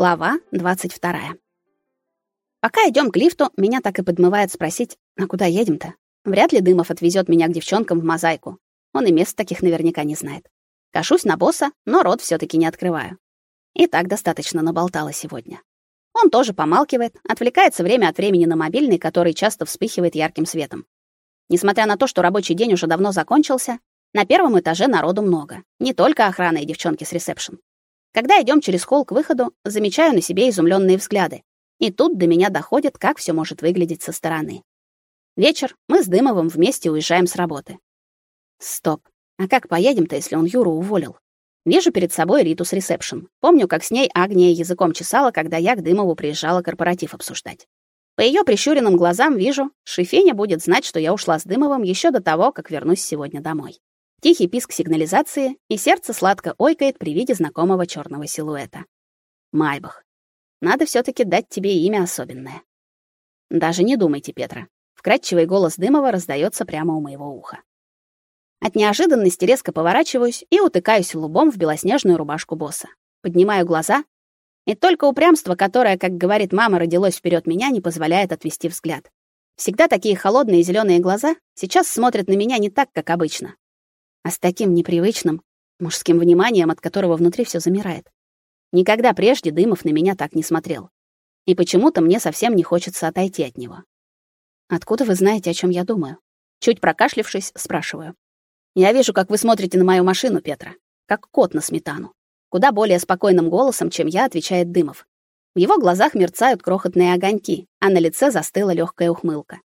Глава 22. Пока идем к лифту, меня так и подмывает спросить, а куда едем-то? Вряд ли Дымов отвезет меня к девчонкам в мозаику. Он и мест таких наверняка не знает. Кашусь на босса, но рот все таки не открываю. И так достаточно наболтала сегодня. Он тоже помалкивает, отвлекается время от времени на мобильный, который часто вспыхивает ярким светом. Несмотря на то, что рабочий день уже давно закончился, на первом этаже народу много. Не только охрана и девчонки с ресепшн. Когда идем через холл к выходу, замечаю на себе изумленные взгляды. И тут до меня доходит, как все может выглядеть со стороны. Вечер, мы с Дымовым вместе уезжаем с работы. Стоп. А как поедем-то, если он Юру уволил? Вижу перед собой Риту с ресепшн. Помню, как с ней Агния языком чесала, когда я к Дымову приезжала корпоратив обсуждать. По ее прищуренным глазам вижу, Шефеня будет знать, что я ушла с Дымовым еще до того, как вернусь сегодня домой. Тихий писк сигнализации, и сердце сладко ойкает при виде знакомого черного силуэта. Майбах. Надо все таки дать тебе имя особенное. Даже не думайте, Петра. Вкрадчивый голос Дымова раздается прямо у моего уха. От неожиданности резко поворачиваюсь и утыкаюсь лбом в белоснежную рубашку босса. Поднимаю глаза, и только упрямство, которое, как говорит мама, родилось вперед меня, не позволяет отвести взгляд. Всегда такие холодные зеленые глаза сейчас смотрят на меня не так, как обычно а с таким непривычным мужским вниманием, от которого внутри все замирает. Никогда прежде Дымов на меня так не смотрел. И почему-то мне совсем не хочется отойти от него. Откуда вы знаете, о чем я думаю? Чуть прокашлявшись, спрашиваю. Я вижу, как вы смотрите на мою машину, Петра, как кот на сметану. Куда более спокойным голосом, чем я, отвечает Дымов. В его глазах мерцают крохотные огоньки, а на лице застыла легкая ухмылка.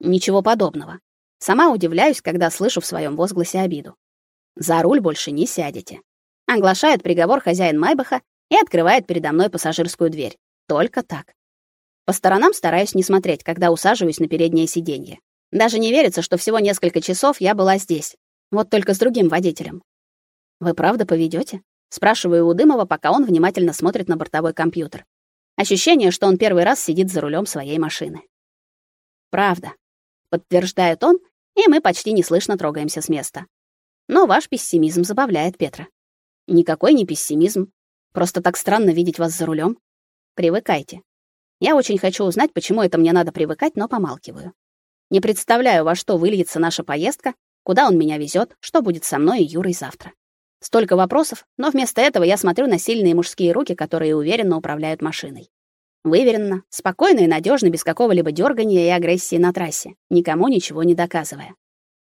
Ничего подобного. Сама удивляюсь, когда слышу в своем возгласе обиду. За руль больше не сядете. Оглашает приговор хозяин Майбаха и открывает передо мной пассажирскую дверь. Только так. По сторонам стараюсь не смотреть, когда усаживаюсь на переднее сиденье. Даже не верится, что всего несколько часов я была здесь. Вот только с другим водителем. Вы правда поведете? спрашиваю у Дымова, пока он внимательно смотрит на бортовой компьютер. Ощущение, что он первый раз сидит за рулем своей машины. Правда, подтверждает он и мы почти неслышно трогаемся с места. Но ваш пессимизм забавляет Петра. Никакой не пессимизм. Просто так странно видеть вас за рулем. Привыкайте. Я очень хочу узнать, почему это мне надо привыкать, но помалкиваю. Не представляю, во что выльется наша поездка, куда он меня везет, что будет со мной и Юрой завтра. Столько вопросов, но вместо этого я смотрю на сильные мужские руки, которые уверенно управляют машиной. Выверенно, спокойно и надежно, без какого-либо дергания и агрессии на трассе, никому ничего не доказывая.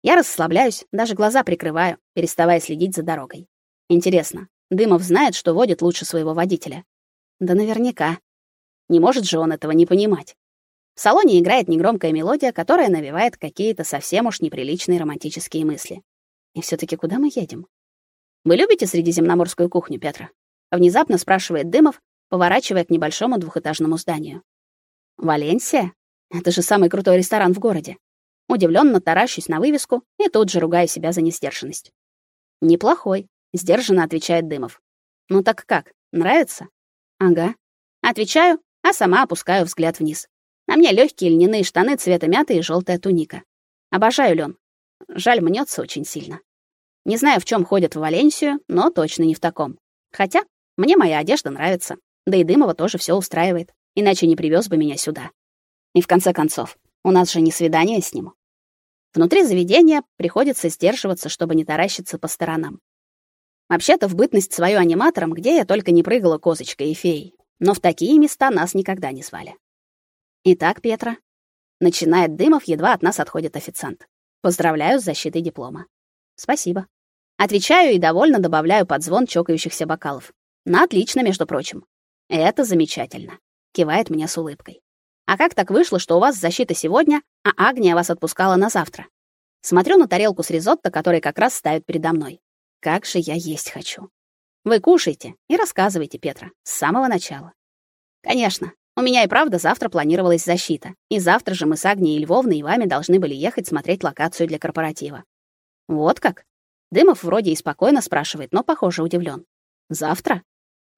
Я расслабляюсь, даже глаза прикрываю, переставая следить за дорогой. Интересно, Дымов знает, что водит лучше своего водителя? Да наверняка. Не может же он этого не понимать. В салоне играет негромкая мелодия, которая навевает какие-то совсем уж неприличные романтические мысли. И все таки куда мы едем? Вы любите средиземноморскую кухню, Петра? Внезапно спрашивает Дымов, поворачивая к небольшому двухэтажному зданию. Валенсия? Это же самый крутой ресторан в городе. Удивленно таращусь на вывеску и тут же ругаю себя за несдержанность. Неплохой, сдержанно отвечает Дымов. Ну так как? Нравится? Ага. Отвечаю, а сама опускаю взгляд вниз. На мне легкие льняные штаны цвета мяты и желтая туника. Обожаю лен. Жаль, мнется очень сильно. Не знаю, в чем ходят в Валенсию, но точно не в таком. Хотя мне моя одежда нравится. Да и Дымова тоже все устраивает, иначе не привез бы меня сюда. И в конце концов, у нас же не свидание с ним. Внутри заведения приходится сдерживаться, чтобы не таращиться по сторонам. Вообще-то в бытность свою аниматором, где я только не прыгала козочкой и феей, но в такие места нас никогда не звали. Итак, Петра, начинает Дымов, едва от нас отходит официант. Поздравляю с защитой диплома. Спасибо. Отвечаю и довольно добавляю под звон чокающихся бокалов. На отлично, между прочим. Это замечательно, кивает мне с улыбкой. А как так вышло, что у вас защита сегодня, а Агния вас отпускала на завтра? Смотрю на тарелку с ризотто, который как раз ставят передо мной. Как же я есть хочу. Вы кушайте и рассказывайте, Петра, с самого начала. Конечно, у меня и правда завтра планировалась защита. И завтра же мы с Агнией Львовной и вами должны были ехать смотреть локацию для корпоратива. Вот как? Дымов вроде и спокойно спрашивает, но, похоже, удивлен. Завтра?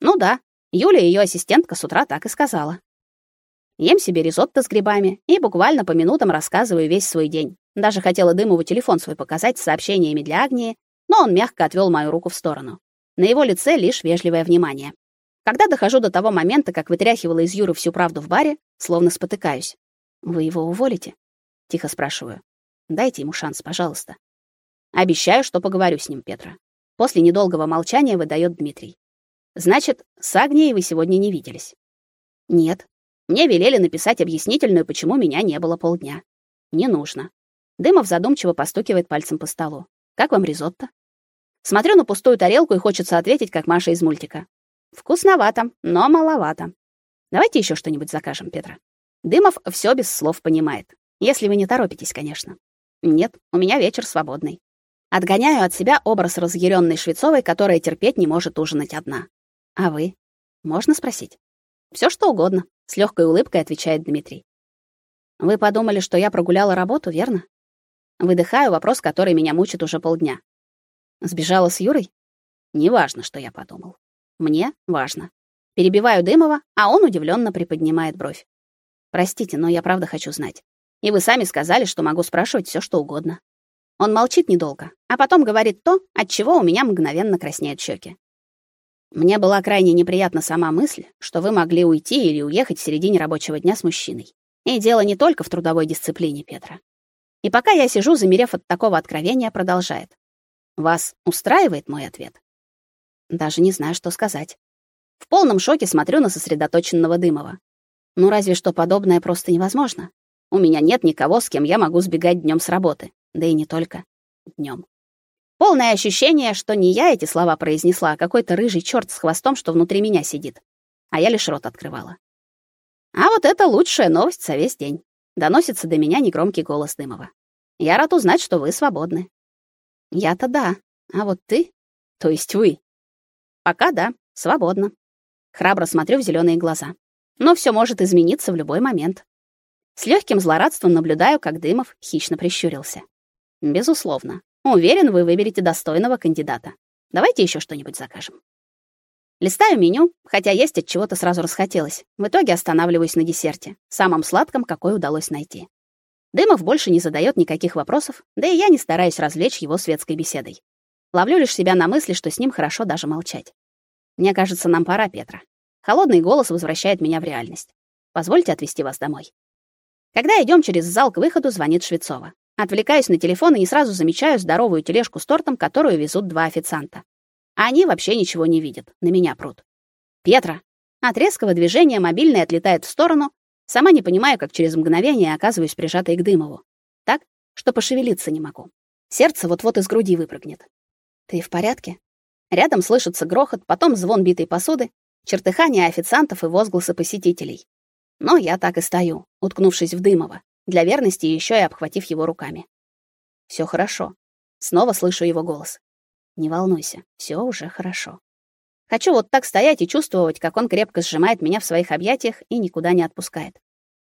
Ну да, Юля, ее ассистентка, с утра так и сказала. Ем себе ризотто с грибами и буквально по минутам рассказываю весь свой день. Даже хотела Дымову телефон свой показать с сообщениями для Агнии, но он мягко отвел мою руку в сторону. На его лице лишь вежливое внимание. Когда дохожу до того момента, как вытряхивала из Юры всю правду в баре, словно спотыкаюсь. Вы его уволите? тихо спрашиваю. Дайте ему шанс, пожалуйста. Обещаю, что поговорю с ним, Петра. После недолгого молчания выдает Дмитрий. Значит, с Агнией вы сегодня не виделись? Нет. Мне велели написать объяснительную, почему меня не было полдня. Не нужно. Дымов задумчиво постукивает пальцем по столу. Как вам ризотто? Смотрю на пустую тарелку и хочется ответить, как Маша из мультика. Вкусновато, но маловато. Давайте еще что-нибудь закажем, Петра. Дымов все без слов понимает. Если вы не торопитесь, конечно. Нет, у меня вечер свободный. Отгоняю от себя образ разъяренной Швецовой, которая терпеть не может ужинать одна. А вы? Можно спросить? Все что угодно, с легкой улыбкой отвечает Дмитрий. Вы подумали, что я прогуляла работу, верно? Выдыхаю вопрос, который меня мучит уже полдня. Сбежала с Юрой? Неважно, что я подумал. Мне важно. Перебиваю Дымова, а он удивленно приподнимает бровь. Простите, но я правда хочу знать. И вы сами сказали, что могу спрашивать все, что угодно. Он молчит недолго, а потом говорит то, от чего у меня мгновенно краснеют щеки. Мне была крайне неприятна сама мысль, что вы могли уйти или уехать в середине рабочего дня с мужчиной. И дело не только в трудовой дисциплине Петра. И пока я сижу, замерев от такого откровения, продолжает. Вас устраивает мой ответ? Даже не знаю, что сказать. В полном шоке смотрю на сосредоточенного Дымова. Ну разве что подобное просто невозможно. У меня нет никого, с кем я могу сбегать днем с работы, да и не только днем. Полное ощущение, что не я эти слова произнесла, а какой-то рыжий черт с хвостом, что внутри меня сидит. А я лишь рот открывала. А вот это лучшая новость за весь день. Доносится до меня негромкий голос Дымова. Я рад узнать, что вы свободны. Я-то да, а вот ты, то есть вы, Пока да, свободно. Храбро смотрю в зеленые глаза. Но все может измениться в любой момент. С легким злорадством наблюдаю, как Дымов хищно прищурился. Безусловно. Уверен, вы выберете достойного кандидата. Давайте еще что-нибудь закажем. Листаю меню, хотя есть от чего-то сразу расхотелось. В итоге останавливаюсь на десерте, самом сладком, какой удалось найти. Дымов больше не задает никаких вопросов, да и я не стараюсь развлечь его светской беседой. Ловлю лишь себя на мысли, что с ним хорошо даже молчать. Мне кажется, нам пора, Петра. Холодный голос возвращает меня в реальность. Позвольте отвезти вас домой. Когда идем через зал к выходу, звонит Швецова. Отвлекаюсь на телефон и не сразу замечаю здоровую тележку с тортом, которую везут два официанта. Они вообще ничего не видят, на меня прут. Петра. От резкого движения мобильный отлетает в сторону, сама не понимаю, как через мгновение оказываюсь прижатой к Дымову. Так, что пошевелиться не могу. Сердце вот-вот из груди выпрыгнет. Ты в порядке? Рядом слышится грохот, потом звон битой посуды, чертыхание официантов и возгласы посетителей. Но я так и стою, уткнувшись в Дымова, для верности еще и обхватив его руками. Все хорошо. Снова слышу его голос. Не волнуйся, все уже хорошо. Хочу вот так стоять и чувствовать, как он крепко сжимает меня в своих объятиях и никуда не отпускает.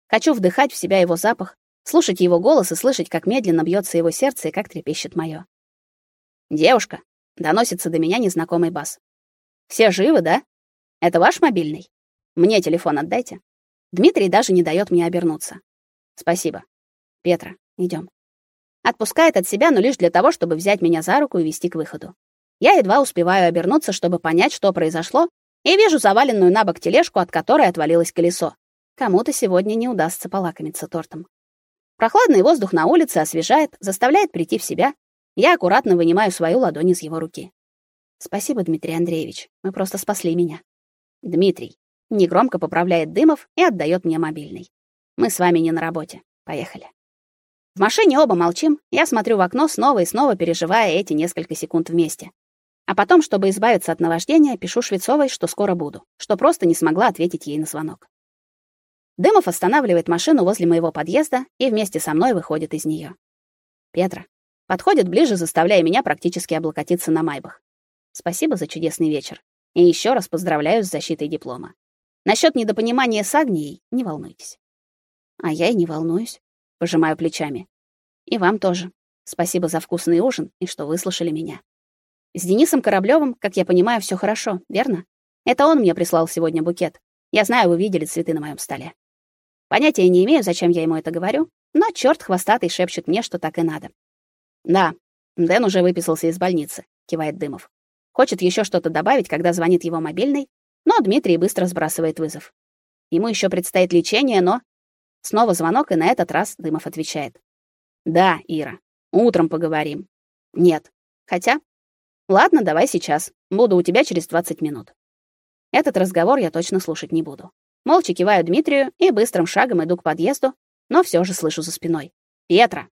Хочу вдыхать в себя его запах, слушать его голос и слышать, как медленно бьется его сердце и как трепещет мое. Девушка, Доносится до меня незнакомый бас. Все живы, да? Это ваш мобильный? Мне телефон отдайте. Дмитрий даже не дает мне обернуться. Спасибо. Петра, идем. Отпускает от себя, но лишь для того, чтобы взять меня за руку и вести к выходу. Я едва успеваю обернуться, чтобы понять, что произошло, и вижу заваленную на бок тележку, от которой отвалилось колесо. Кому-то сегодня не удастся полакомиться тортом. Прохладный воздух на улице освежает, заставляет прийти в себя, я аккуратно вынимаю свою ладонь из его руки. Спасибо, Дмитрий Андреевич. Вы просто спасли меня. Дмитрий негромко поправляет Дымов и отдает мне мобильный. Мы с вами не на работе. Поехали. В машине оба молчим. Я смотрю в окно, снова и снова переживая эти несколько секунд вместе. А потом, чтобы избавиться от наваждения, пишу Швецовой, что скоро буду, что просто не смогла ответить ей на звонок. Дымов останавливает машину возле моего подъезда и вместе со мной выходит из нее. Петра, Подходит ближе, заставляя меня практически облокотиться на майбах. Спасибо за чудесный вечер. И еще раз поздравляю с защитой диплома. Насчет недопонимания с Агнией не волнуйтесь. А я и не волнуюсь, пожимаю плечами. И вам тоже. Спасибо за вкусный ужин и что выслушали меня. С Денисом Кораблёвым, как я понимаю, все хорошо, верно? Это он мне прислал сегодня букет. Я знаю, вы видели цветы на моем столе. Понятия не имею, зачем я ему это говорю, но черт хвостатый шепчет мне, что так и надо. Да, Дэн уже выписался из больницы, кивает Дымов. Хочет еще что-то добавить, когда звонит его мобильный, Но Дмитрий быстро сбрасывает вызов. Ему еще предстоит лечение, но снова звонок, и на этот раз Дымов отвечает: "Да, Ира. Утром поговорим". "Нет. Хотя Ладно, давай сейчас. Буду у тебя через 20 минут. Этот разговор я точно слушать не буду. Молча киваю Дмитрию и быстрым шагом иду к подъезду, но все же слышу за спиной: "Петра,